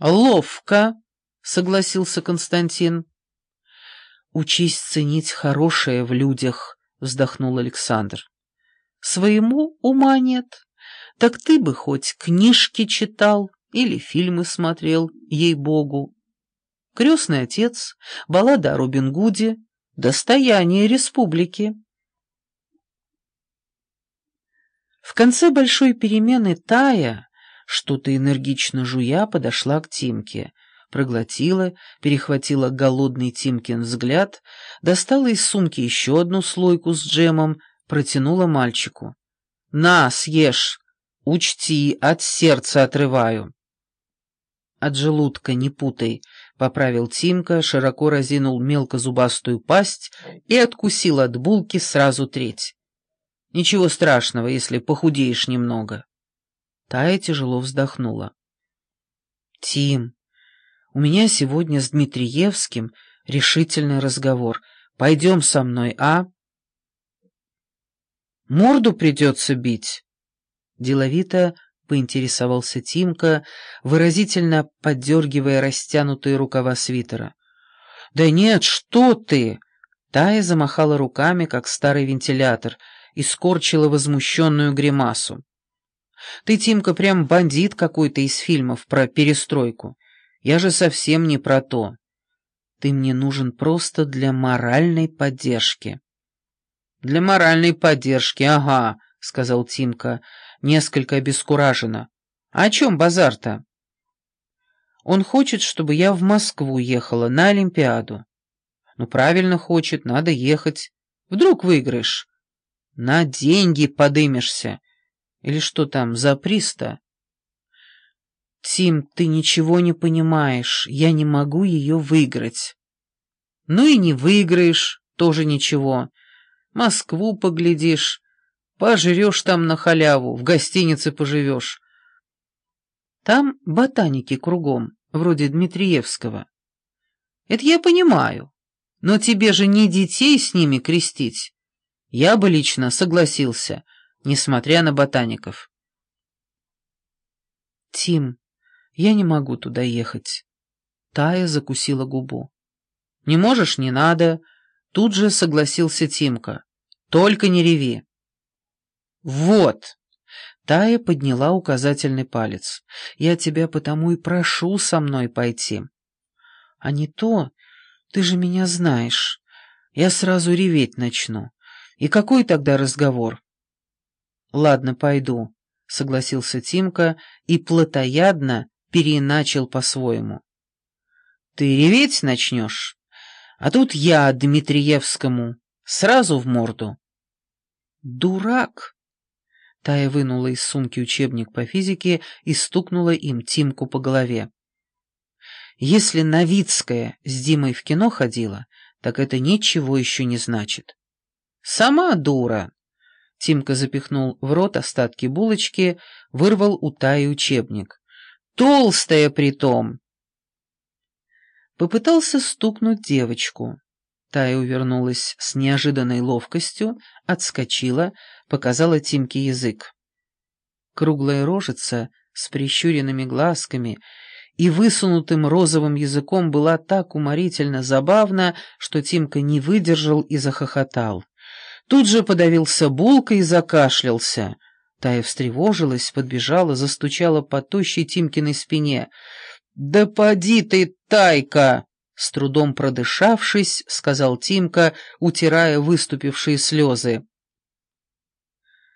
«Ловко», — согласился Константин. «Учись ценить хорошее в людях», — вздохнул Александр. «Своему ума нет. Так ты бы хоть книжки читал или фильмы смотрел, ей-богу. Крестный отец, баллада о Робин Гуде, достояние республики». В конце большой перемены Тая что-то энергично жуя подошла к Тимке, проглотила, перехватила голодный Тимкин взгляд, достала из сумки еще одну слойку с джемом, протянула мальчику. «На, съешь! Учти, от сердца отрываю!» «От желудка не путай», — поправил Тимка, широко разинул мелкозубастую пасть и откусил от булки сразу треть. «Ничего страшного, если похудеешь немного». Тая тяжело вздохнула. «Тим, у меня сегодня с Дмитриевским решительный разговор. Пойдем со мной, а?» «Морду придется бить?» Деловито поинтересовался Тимка, выразительно поддергивая растянутые рукава свитера. «Да нет, что ты!» Тая замахала руками, как старый вентилятор, и скорчила возмущенную гримасу. Ты, Тимка, прям бандит какой-то из фильмов про перестройку. Я же совсем не про то. Ты мне нужен просто для моральной поддержки». «Для моральной поддержки, ага», — сказал Тимка, несколько обескураженно. «А о чем базар-то?» «Он хочет, чтобы я в Москву ехала на Олимпиаду». «Ну, правильно хочет, надо ехать. Вдруг выиграешь?» «На деньги подымешься. Или что там, за приста? Тим, ты ничего не понимаешь, я не могу ее выиграть. Ну и не выиграешь, тоже ничего. Москву поглядишь, пожрешь там на халяву, в гостинице поживешь. Там ботаники кругом, вроде Дмитриевского. Это я понимаю, но тебе же не детей с ними крестить. Я бы лично согласился, несмотря на ботаников. «Тим, я не могу туда ехать». Тая закусила губу. «Не можешь, не надо». Тут же согласился Тимка. «Только не реви». «Вот!» Тая подняла указательный палец. «Я тебя потому и прошу со мной пойти». «А не то, ты же меня знаешь. Я сразу реветь начну. И какой тогда разговор?» «Ладно, пойду», — согласился Тимка и плотоядно переиначил по-своему. «Ты реветь начнешь, а тут я Дмитриевскому сразу в морду». «Дурак!» Тая вынула из сумки учебник по физике и стукнула им Тимку по голове. «Если Новицкая с Димой в кино ходила, так это ничего еще не значит». «Сама дура!» Тимка запихнул в рот остатки булочки, вырвал у Таи учебник. «Толстая притом!» Попытался стукнуть девочку. Тая увернулась с неожиданной ловкостью, отскочила, показала Тимке язык. Круглая рожица с прищуренными глазками и высунутым розовым языком была так уморительно забавна, что Тимка не выдержал и захохотал. Тут же подавился булкой и закашлялся. Тая встревожилась, подбежала, застучала по тощей Тимкиной спине. «Да поди ты, Тайка!» С трудом продышавшись, сказал Тимка, утирая выступившие слезы.